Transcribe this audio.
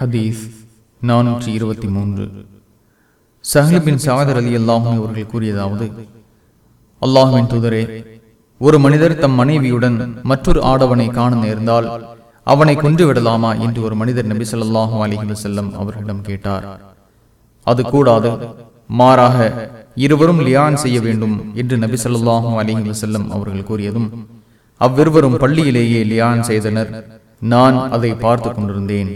ஹதீஸ் நானூற்றி இருபத்தி மூன்று. சஹலிபின் சாதர் அலி அல்லாஹும் அவர்கள் கூறியதாவது அல்லாஹுவின் தூதரே ஒரு மனிதர் தம் மனைவியுடன் மற்றொரு ஆடவனை காண நேர்ந்தால் அவனை கொன்று விடலாமா? என்று ஒரு மனிதர் நபி ஸல்லல்லாஹு அலைஹி வஸல்லம் அவர்களிடம் கேட்டார். அது கூடாது. மாறாக இருவரும் லியான் செய்ய வேண்டும் என்று நபி சொல்லாஹும் அலைஹி வஸல்லம் அவர்கள் கூறியதும் அவ்விருவரும் பள்ளியிலேயே லியான் செய்தனர். நான் அதை பார்த்து கொண்டிருந்தேன்.